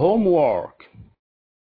homework